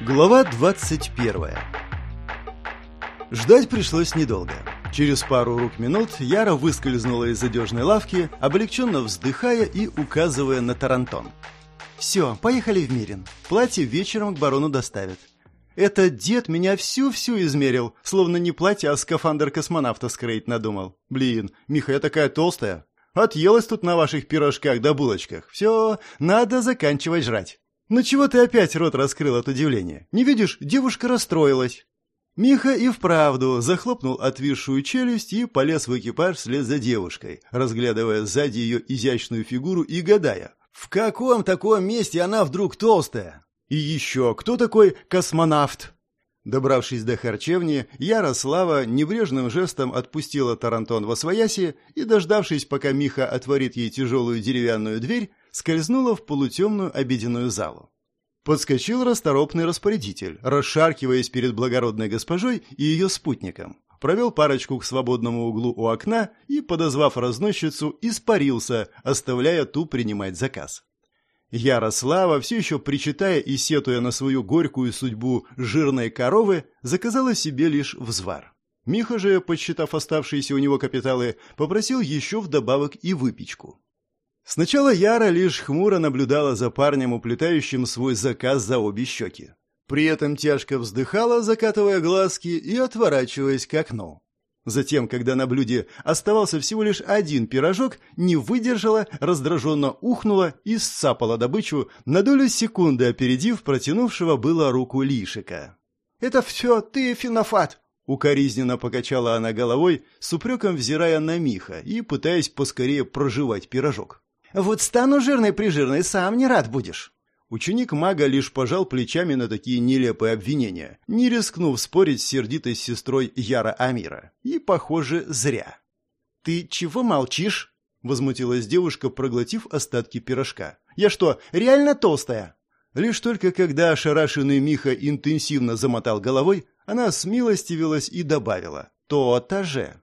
Глава 21 Ждать пришлось недолго. Через пару рук минут Яра выскользнула из одежной лавки, облегченно вздыхая и указывая на Тарантон. «Все, поехали в Мирин. Платье вечером к барону доставят. Этот дед меня всю-всю измерил, словно не платье, а скафандр космонавта скроить надумал. Блин, Миха, я такая толстая. Отъелась тут на ваших пирожках да булочках. Все, надо заканчивать жрать». «Ну чего ты опять рот раскрыл от удивления? Не видишь, девушка расстроилась». Миха и вправду захлопнул отвисшую челюсть и полез в экипаж вслед за девушкой, разглядывая сзади ее изящную фигуру и гадая, в каком таком месте она вдруг толстая? И еще, кто такой космонавт? Добравшись до харчевни, Ярослава небрежным жестом отпустила Тарантон во свояси и, дождавшись, пока Миха отворит ей тяжелую деревянную дверь, скользнула в полутемную обеденную залу. Подскочил расторопный распорядитель, расшаркиваясь перед благородной госпожой и ее спутником. Провел парочку к свободному углу у окна и, подозвав разносчицу, испарился, оставляя ту принимать заказ. Ярослава, все еще причитая и сетуя на свою горькую судьбу жирной коровы, заказала себе лишь взвар. Миха же, подсчитав оставшиеся у него капиталы, попросил еще вдобавок и выпечку. Сначала Яра лишь хмуро наблюдала за парнем, уплетающим свой заказ за обе щеки. При этом тяжко вздыхала, закатывая глазки и отворачиваясь к окну. Затем, когда на блюде оставался всего лишь один пирожок, не выдержала, раздраженно ухнула и сцапала добычу, на долю секунды опередив протянувшего было руку Лишика. «Это все ты, Финофат!» Укоризненно покачала она головой, с упреком взирая на Миха и пытаясь поскорее проживать пирожок. Вот стану жирной-прижирной, сам не рад будешь». Ученик мага лишь пожал плечами на такие нелепые обвинения, не рискнув спорить с сердитой сестрой Яра Амира. И, похоже, зря. «Ты чего молчишь?» — возмутилась девушка, проглотив остатки пирожка. «Я что, реально толстая?» Лишь только когда ошарашенный Миха интенсивно замотал головой, она смилостивилась и добавила «то-то же».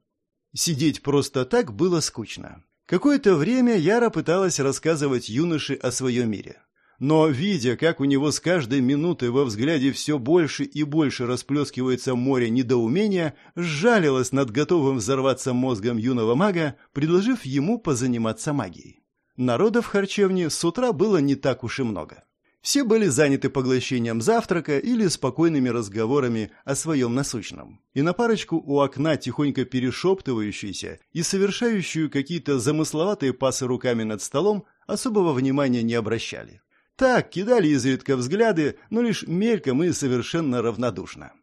Сидеть просто так было скучно. Какое-то время Яра пыталась рассказывать юноше о своем мире. Но, видя, как у него с каждой минутой во взгляде все больше и больше расплескивается море недоумения, сжалилась над готовым взорваться мозгом юного мага, предложив ему позаниматься магией. Народа в харчевне с утра было не так уж и много. Все были заняты поглощением завтрака или спокойными разговорами о своем насущном. И на парочку у окна, тихонько перешептывающуюся и совершающую какие-то замысловатые пасы руками над столом, особого внимания не обращали. Так, кидали изредка взгляды, но лишь мельком и совершенно равнодушно.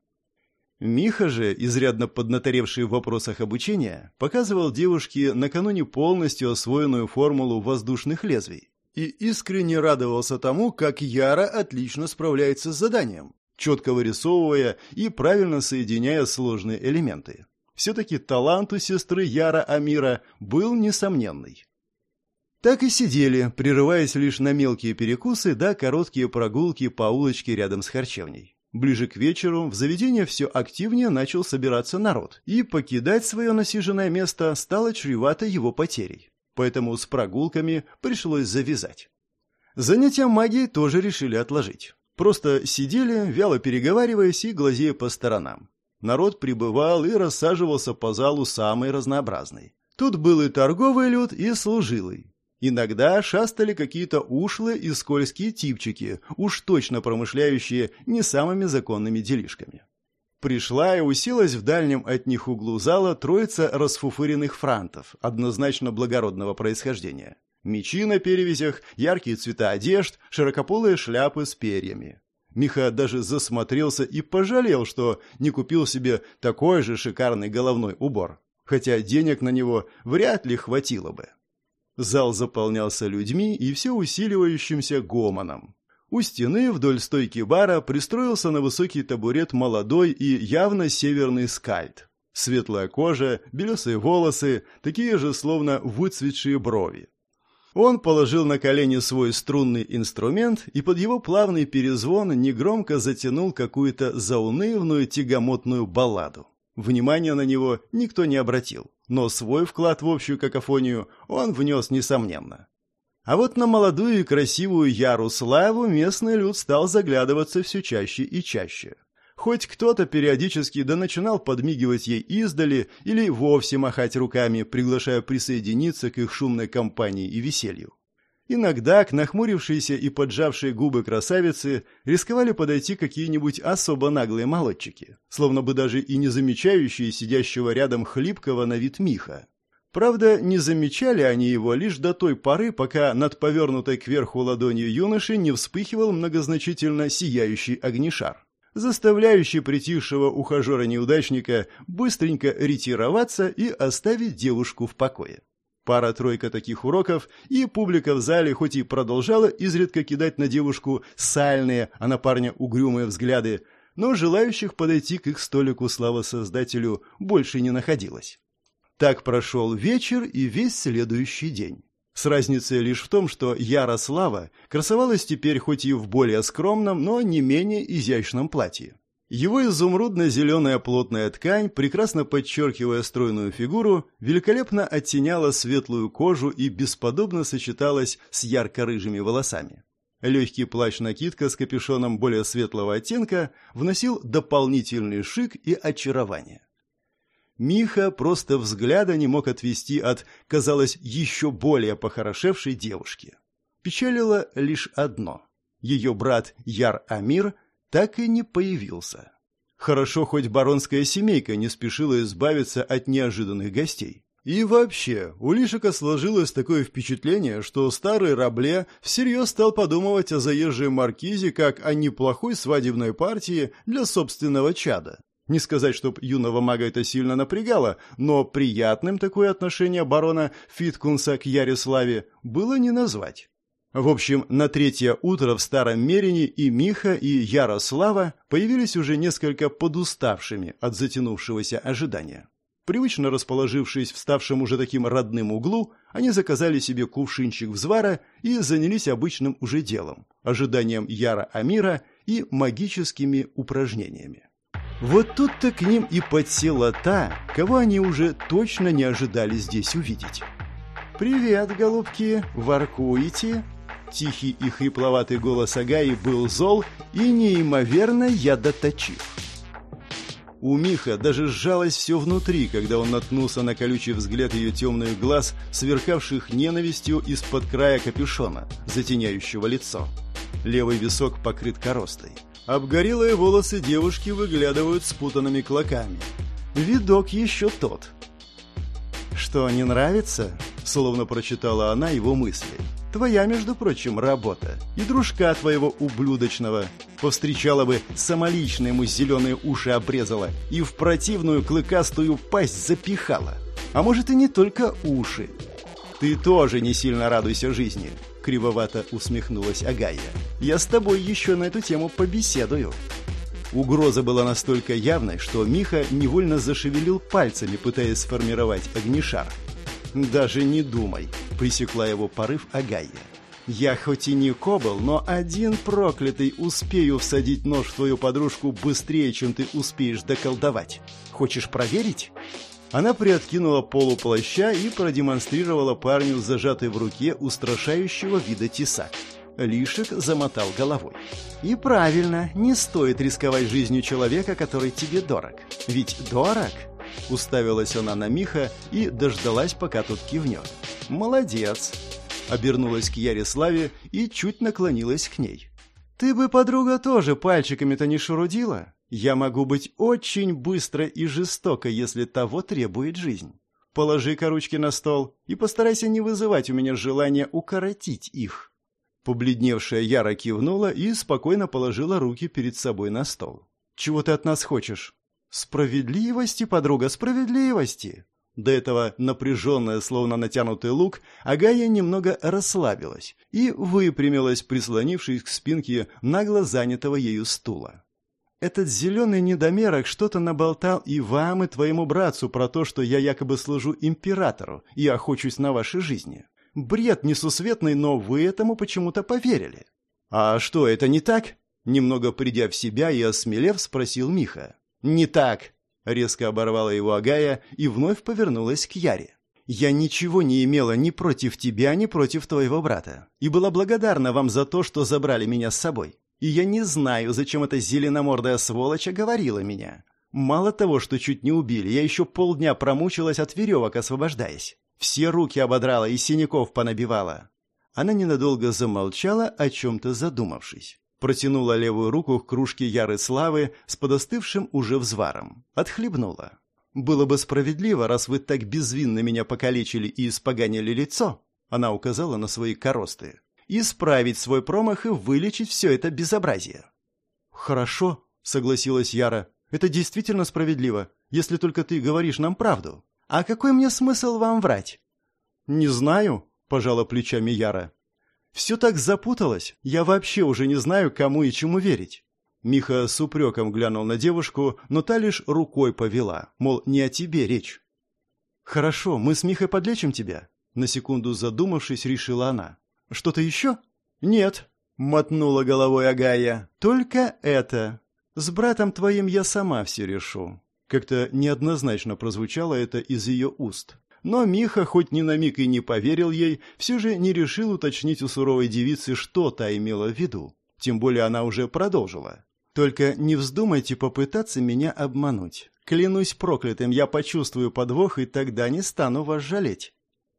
Миха же, изрядно поднаторевший в вопросах обучения, показывал девушке накануне полностью освоенную формулу воздушных лезвий и искренне радовался тому, как Яра отлично справляется с заданием, четко вырисовывая и правильно соединяя сложные элементы. Все-таки талант у сестры Яра Амира был несомненный. Так и сидели, прерываясь лишь на мелкие перекусы да короткие прогулки по улочке рядом с харчевней. Ближе к вечеру в заведение все активнее начал собираться народ, и покидать свое насиженное место стало чревато его потерей поэтому с прогулками пришлось завязать. Занятия магией тоже решили отложить. Просто сидели, вяло переговариваясь и глазея по сторонам. Народ прибывал и рассаживался по залу самый разнообразный. Тут был и торговый люд, и служилый. Иногда шастали какие-то ушлые и скользкие типчики, уж точно промышляющие не самыми законными делишками. Пришла и уселась в дальнем от них углу зала троица расфуфыренных франтов, однозначно благородного происхождения. Мечи на перевязях, яркие цвета одежд, широкополые шляпы с перьями. Миха даже засмотрелся и пожалел, что не купил себе такой же шикарный головной убор, хотя денег на него вряд ли хватило бы. Зал заполнялся людьми и все усиливающимся гомоном. У стены вдоль стойки бара пристроился на высокий табурет молодой и явно северный скальд. Светлая кожа, белесые волосы, такие же словно выцветшие брови. Он положил на колени свой струнный инструмент и под его плавный перезвон негромко затянул какую-то заунывную тягомотную балладу. Внимания на него никто не обратил, но свой вклад в общую какофонию он внес несомненно. А вот на молодую и красивую Ярославу местный люд стал заглядываться все чаще и чаще. Хоть кто-то периодически да начинал подмигивать ей издали или вовсе махать руками, приглашая присоединиться к их шумной компании и веселью. Иногда к нахмурившиеся и поджавшие губы красавицы рисковали подойти какие-нибудь особо наглые молодчики, словно бы даже и не замечающие сидящего рядом хлипкого на вид Миха. Правда, не замечали они его лишь до той поры, пока над повернутой кверху ладонью юноши не вспыхивал многозначительно сияющий огнешар, заставляющий притихшего ухажера-неудачника быстренько ретироваться и оставить девушку в покое. Пара-тройка таких уроков, и публика в зале хоть и продолжала изредка кидать на девушку сальные, а на парня угрюмые взгляды, но желающих подойти к их столику слава Создателю больше не находилось. Так прошел вечер и весь следующий день. С разницей лишь в том, что Ярослава красовалась теперь хоть и в более скромном, но не менее изящном платье. Его изумрудно-зеленая плотная ткань, прекрасно подчеркивая стройную фигуру, великолепно оттеняла светлую кожу и бесподобно сочеталась с ярко-рыжими волосами. Легкий плащ-накидка с капюшоном более светлого оттенка вносил дополнительный шик и очарование. Миха просто взгляда не мог отвести от, казалось, еще более похорошевшей девушки. Печалило лишь одно. Ее брат Яр-Амир так и не появился. Хорошо, хоть баронская семейка не спешила избавиться от неожиданных гостей. И вообще, у Лишика сложилось такое впечатление, что старый Рабле всерьез стал подумывать о заезжей маркизе как о неплохой свадебной партии для собственного чада. Не сказать, чтоб юного мага это сильно напрягало, но приятным такое отношение барона Фиткунса к Яриславе было не назвать. В общем, на третье утро в Старом Мерине и Миха, и Ярослава появились уже несколько подуставшими от затянувшегося ожидания. Привычно расположившись в ставшем уже таким родным углу, они заказали себе кувшинчик взвара и занялись обычным уже делом – ожиданием Яра Амира и магическими упражнениями. Вот тут-то к ним и подсела та, кого они уже точно не ожидали здесь увидеть. «Привет, голубки! Воркуете?» Тихий и хрипловатый голос Агаи был зол и неимоверно ядоточив. У Миха даже сжалось все внутри, когда он наткнулся на колючий взгляд ее темных глаз, сверкавших ненавистью из-под края капюшона, затеняющего лицо. Левый висок покрыт коростой. Обгорелые волосы девушки выглядывают спутанными клоками. Видок еще тот. «Что, не нравится?» — словно прочитала она его мысли. «Твоя, между прочим, работа. И дружка твоего ублюдочного. Повстречала бы, самолично ему зеленые уши обрезала и в противную клыкастую пасть запихала. А может и не только уши. Ты тоже не сильно радуйся жизни кривовато усмехнулась Агая. Я с тобой еще на эту тему побеседую. Угроза была настолько явной, что Миха невольно зашевелил пальцами, пытаясь сформировать огнешар. «Даже не думай», — пресекла его порыв Агая. «Я хоть и не кобл, но один проклятый успею всадить нож в твою подружку быстрее, чем ты успеешь доколдовать. Хочешь проверить?» Она приоткинула полу плаща и продемонстрировала парню зажатый в руке устрашающего вида тесак. Лишек замотал головой. «И правильно, не стоит рисковать жизнью человека, который тебе дорог. Ведь дорог?» Уставилась она на Миха и дождалась, пока тот кивнет. «Молодец!» Обернулась к Яриславе и чуть наклонилась к ней. «Ты бы, подруга, тоже пальчиками-то не шурудила? Я могу быть очень быстро и жестоко, если того требует жизнь. Положи-ка ручки на стол и постарайся не вызывать у меня желания укоротить их». Побледневшая Яра кивнула и спокойно положила руки перед собой на стол. «Чего ты от нас хочешь?» «Справедливости, подруга, справедливости!» До этого напряженная, словно натянутый лук, Агая немного расслабилась и выпрямилась, прислонившись к спинке нагло занятого ею стула. Этот зеленый недомерок что-то наболтал и вам, и твоему братцу про то, что я якобы служу императору и охочусь на вашей жизни. Бред несусветный, но вы этому почему-то поверили. А что, это не так? Немного придя в себя и осмелев, спросил Миха. Не так, резко оборвала его Агая и вновь повернулась к Яре. Я ничего не имела ни против тебя, ни против твоего брата, и была благодарна вам за то, что забрали меня с собой. И я не знаю, зачем эта зеленомордая сволочь говорила меня. Мало того, что чуть не убили, я еще полдня промучилась от веревок, освобождаясь. Все руки ободрала и синяков понабивала. Она ненадолго замолчала, о чем-то задумавшись. Протянула левую руку к кружке яры славы с подостывшим уже взваром. Отхлебнула. «Было бы справедливо, раз вы так безвинно меня покалечили и испоганили лицо», она указала на свои коросты, «исправить свой промах и вылечить все это безобразие». «Хорошо», — согласилась Яра, «это действительно справедливо, если только ты говоришь нам правду. А какой мне смысл вам врать?» «Не знаю», — пожала плечами Яра. «Все так запуталось, я вообще уже не знаю, кому и чему верить». Миха с упреком глянул на девушку, но та лишь рукой повела, мол, не о тебе речь. «Хорошо, мы с Михой подлечим тебя», — на секунду задумавшись, решила она. «Что-то еще?» «Нет», — мотнула головой Агая. «Только это. С братом твоим я сама все решу». Как-то неоднозначно прозвучало это из ее уст. Но Миха, хоть ни на миг и не поверил ей, все же не решил уточнить у суровой девицы, что та имела в виду. Тем более она уже продолжила. «Только не вздумайте попытаться меня обмануть. Клянусь проклятым, я почувствую подвох, и тогда не стану вас жалеть».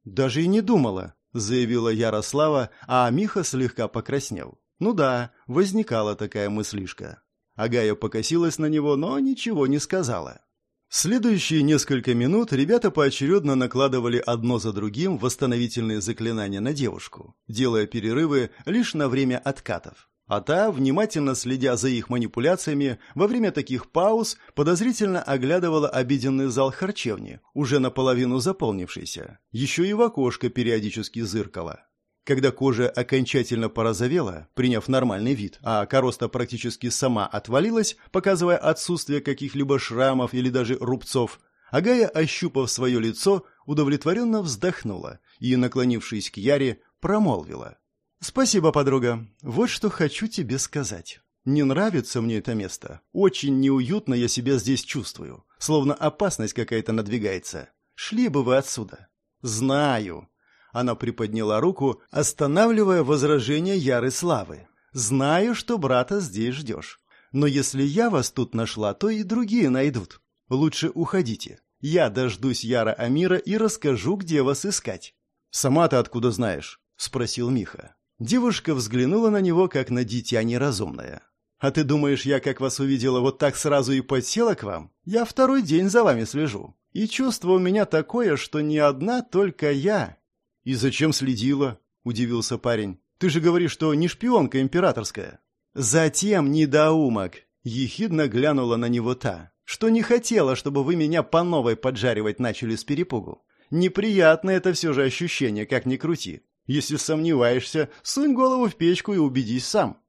«Даже и не думала», — заявила Ярослава, а Миха слегка покраснел. «Ну да, возникала такая мыслишка». Агая покосилась на него, но ничего не сказала. Следующие несколько минут ребята поочередно накладывали одно за другим восстановительные заклинания на девушку, делая перерывы лишь на время откатов. А та, внимательно следя за их манипуляциями, во время таких пауз подозрительно оглядывала обеденный зал харчевни, уже наполовину заполнившийся. Еще и в окошко периодически зыркала. Когда кожа окончательно порозовела, приняв нормальный вид, а короста практически сама отвалилась, показывая отсутствие каких-либо шрамов или даже рубцов, Агая, ощупав свое лицо, удовлетворенно вздохнула и, наклонившись к Яре, промолвила. «Спасибо, подруга. Вот что хочу тебе сказать. Не нравится мне это место. Очень неуютно я себя здесь чувствую. Словно опасность какая-то надвигается. Шли бы вы отсюда». «Знаю», она приподняла руку, останавливая возражение Яры Славы. «Знаю, что брата здесь ждешь. Но если я вас тут нашла, то и другие найдут. Лучше уходите. Я дождусь Яра Амира и расскажу, где вас искать». «Сама ты откуда знаешь?» — спросил Миха. Девушка взглянула на него, как на дитя неразумное. «А ты думаешь, я, как вас увидела, вот так сразу и подсела к вам? Я второй день за вами слежу. И чувство у меня такое, что не одна только я «И зачем следила?» – удивился парень. «Ты же говоришь, что не шпионка императорская». «Затем, недоумок!» – ехидно глянула на него та. «Что не хотела, чтобы вы меня по новой поджаривать начали с перепугу. Неприятно это все же ощущение, как ни крути. Если сомневаешься, сунь голову в печку и убедись сам».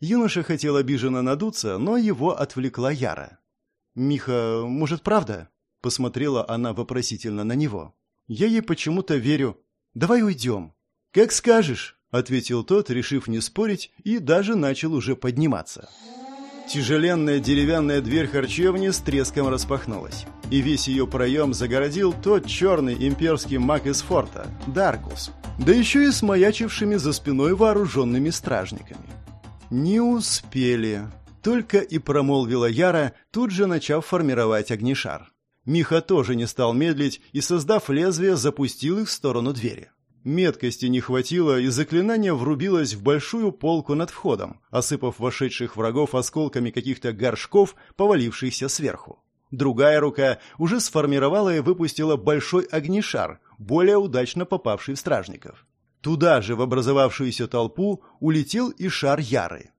Юноша хотел обиженно надуться, но его отвлекла Яра. «Миха, может, правда?» – посмотрела она вопросительно на него. «Я ей почему-то верю. Давай уйдем». «Как скажешь», — ответил тот, решив не спорить, и даже начал уже подниматься. Тяжеленная деревянная дверь харчевни с треском распахнулась, и весь ее проем загородил тот черный имперский маг из форта, Даркус, да еще и с маячившими за спиной вооруженными стражниками. «Не успели», — только и промолвила Яра, тут же начав формировать огнешар. Миха тоже не стал медлить и, создав лезвие, запустил их в сторону двери. Меткости не хватило, и заклинание врубилось в большую полку над входом, осыпав вошедших врагов осколками каких-то горшков, повалившихся сверху. Другая рука уже сформировала и выпустила большой огнешар, более удачно попавший в стражников. Туда же, в образовавшуюся толпу, улетел и шар Яры.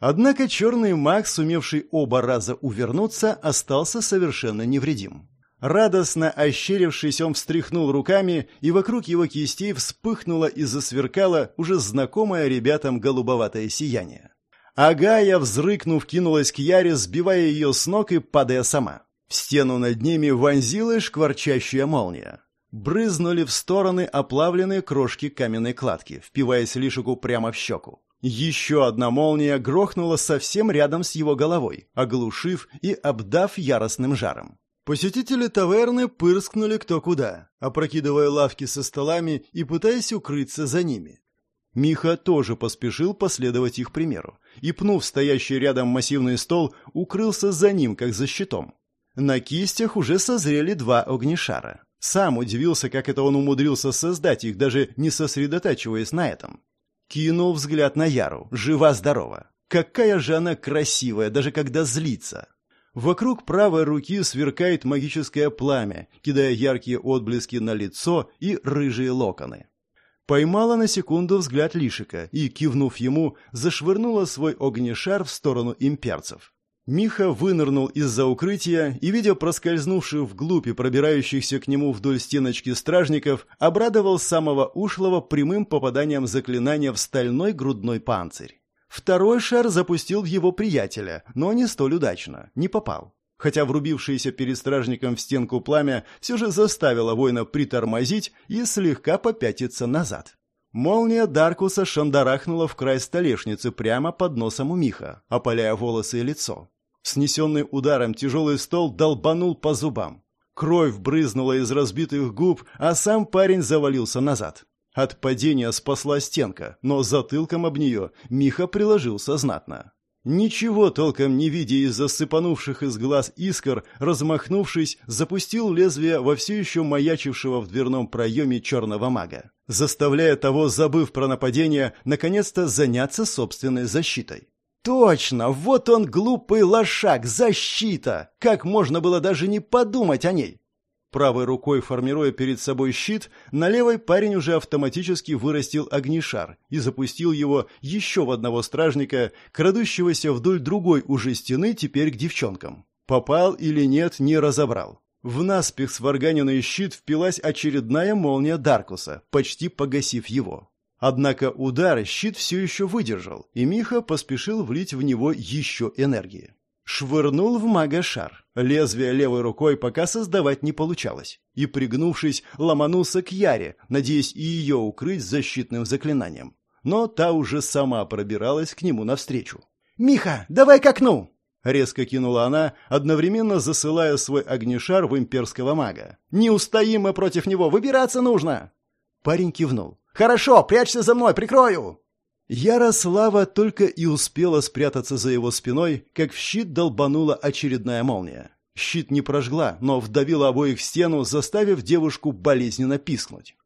Однако черный маг, сумевший оба раза увернуться, остался совершенно невредим. Радостно ощерившись, он встряхнул руками, и вокруг его кистей вспыхнуло и засверкало уже знакомое ребятам голубоватое сияние. Агая, взрыкнув, кинулась к Яре, сбивая ее с ног и падая сама. В стену над ними вонзилась шкварчащая молния. Брызнули в стороны оплавленные крошки каменной кладки, впиваясь Лишику прямо в щеку. Еще одна молния грохнула совсем рядом с его головой, оглушив и обдав яростным жаром. Посетители таверны пырскнули кто куда, опрокидывая лавки со столами и пытаясь укрыться за ними. Миха тоже поспешил последовать их примеру и, пнув стоящий рядом массивный стол, укрылся за ним, как за щитом. На кистях уже созрели два огнешара. Сам удивился, как это он умудрился создать их, даже не сосредотачиваясь на этом. Кинул взгляд на Яру, жива-здорова. Какая же она красивая, даже когда злится. Вокруг правой руки сверкает магическое пламя, кидая яркие отблески на лицо и рыжие локоны. Поймала на секунду взгляд Лишика и, кивнув ему, зашвырнула свой огнешар в сторону имперцев. Миха вынырнул из-за укрытия и, видя проскользнувших вглубь и пробирающихся к нему вдоль стеночки стражников, обрадовал самого ушлого прямым попаданием заклинания в стальной грудной панцирь. Второй шар запустил в его приятеля, но не столь удачно, не попал. Хотя врубившееся перед стражником в стенку пламя все же заставило воина притормозить и слегка попятиться назад. Молния Даркуса шандарахнула в край столешницы прямо под носом у Миха, опаляя волосы и лицо. Снесенный ударом тяжелый стол долбанул по зубам. Кровь брызнула из разбитых губ, а сам парень завалился назад. От падения спасла стенка, но затылком об нее Миха приложился знатно. Ничего толком не видя из засыпанувших из глаз искр, размахнувшись, запустил лезвие во все еще маячившего в дверном проеме черного мага, заставляя того, забыв про нападение, наконец-то заняться собственной защитой. Точно, вот он глупый лошак, защита! Как можно было даже не подумать о ней? Правой рукой формируя перед собой щит, на левой парень уже автоматически вырастил огнишар и запустил его еще в одного стражника, крадущегося вдоль другой уже стены теперь к девчонкам. Попал или нет, не разобрал. В наспех сварганенный щит впилась очередная молния Даркуса, почти погасив его. Однако удар щит все еще выдержал, и Миха поспешил влить в него еще энергии. Швырнул в мага шар. Лезвие левой рукой пока создавать не получалось. И, пригнувшись, ломанулся к Яре, надеясь и ее укрыть защитным заклинанием. Но та уже сама пробиралась к нему навстречу. «Миха, давай к окну!» Резко кинула она, одновременно засылая свой огнешар в имперского мага. «Не устоим мы против него, выбираться нужно!» Парень кивнул. «Хорошо, прячься за мной, прикрою!» Ярослава только и успела спрятаться за его спиной, как в щит долбанула очередная молния. Щит не прожгла, но вдавила обоих в стену, заставив девушку болезненно пискнуть.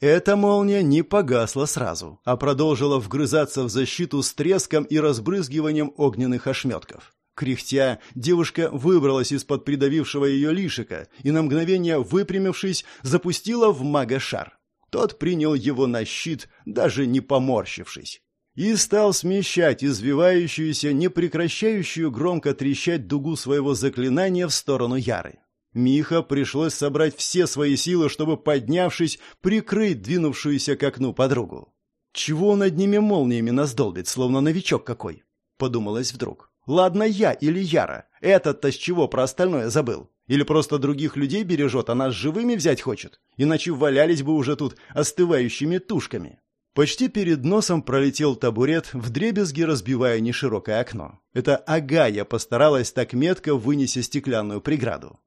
Эта молния не погасла сразу, а продолжила вгрызаться в защиту с треском и разбрызгиванием огненных ошметков. Кряхтя, девушка выбралась из-под придавившего ее лишика и на мгновение, выпрямившись, запустила в мага шар. Тот принял его на щит, даже не поморщившись и стал смещать извивающуюся, непрекращающую громко трещать дугу своего заклинания в сторону Яры. Миха пришлось собрать все свои силы, чтобы, поднявшись, прикрыть двинувшуюся к окну подругу. «Чего он одними молниями наздолбит, словно новичок какой?» — подумалось вдруг. «Ладно, я или Яра. Этот-то с чего про остальное забыл? Или просто других людей бережет, а нас живыми взять хочет? Иначе валялись бы уже тут остывающими тушками». Почти перед носом пролетел табурет, вдребезги разбивая неширокое окно. Это Агая постаралась так метко вынести стеклянную преграду.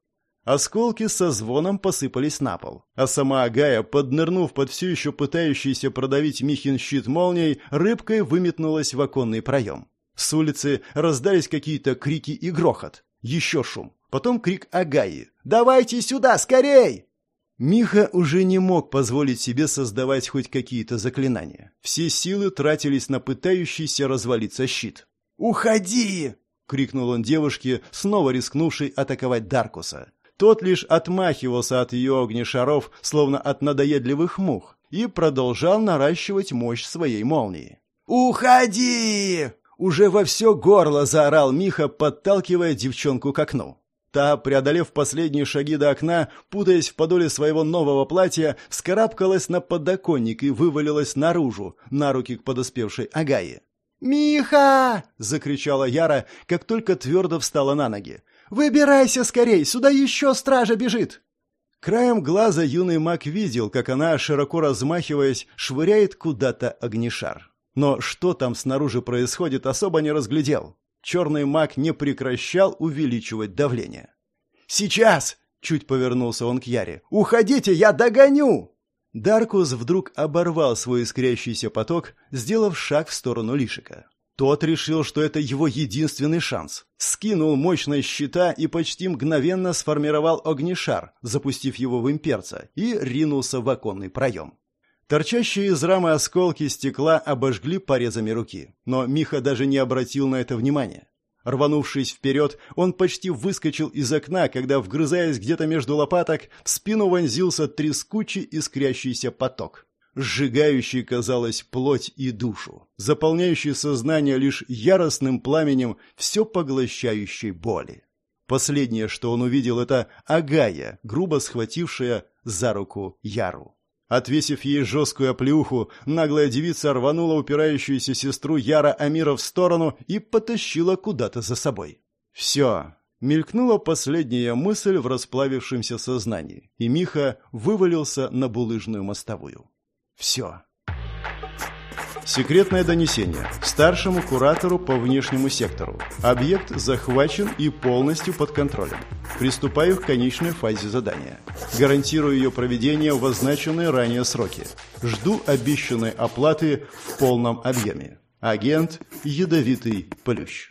Осколки со звоном посыпались на пол, а сама Агая, поднырнув под все еще пытающийся продавить Михин щит молнией, рыбкой выметнулась в оконный проем. С улицы раздались какие-то крики и грохот. Еще шум. Потом крик Агаи. «Давайте сюда, скорей!» Миха уже не мог позволить себе создавать хоть какие-то заклинания. Все силы тратились на пытающийся развалиться щит. «Уходи!» — крикнул он девушке, снова рискнувшей атаковать Даркуса. Тот лишь отмахивался от ее огнешаров, словно от надоедливых мух, и продолжал наращивать мощь своей молнии. «Уходи!» — уже во все горло заорал Миха, подталкивая девчонку к окну. Та, преодолев последние шаги до окна, путаясь в подоле своего нового платья, вскарабкалась на подоконник и вывалилась наружу, на руки к подоспевшей Агае. «Миха!» — закричала Яра, как только твердо встала на ноги. «Выбирайся скорей! Сюда еще стража бежит!» Краем глаза юный маг видел, как она, широко размахиваясь, швыряет куда-то огнешар. Но что там снаружи происходит, особо не разглядел. Черный маг не прекращал увеличивать давление. «Сейчас!» — чуть повернулся он к Яре. «Уходите, я догоню!» Даркус вдруг оборвал свой искрящийся поток, сделав шаг в сторону Лишика. Тот решил, что это его единственный шанс. Скинул мощность щита и почти мгновенно сформировал огнешар, запустив его в имперца, и ринулся в оконный проем. Торчащие из рамы осколки стекла обожгли порезами руки, но Миха даже не обратил на это внимания. Рванувшись вперед, он почти выскочил из окна, когда, вгрызаясь где-то между лопаток, в спину вонзился трескучий искрящийся поток сжигающий, казалось, плоть и душу, заполняющий сознание лишь яростным пламенем все поглощающей боли. Последнее, что он увидел, это Агая, грубо схватившая за руку Яру. Отвесив ей жесткую оплеуху, наглая девица рванула упирающуюся сестру Яра Амира в сторону и потащила куда-то за собой. «Все!» — мелькнула последняя мысль в расплавившемся сознании, и Миха вывалился на булыжную мостовую. Все. Секретное донесение. Старшему куратору по внешнему сектору. Объект захвачен и полностью под контролем. Приступаю к конечной фазе задания. Гарантирую ее проведение в означенные ранее сроки. Жду обещанной оплаты в полном объеме. Агент Ядовитый Плющ.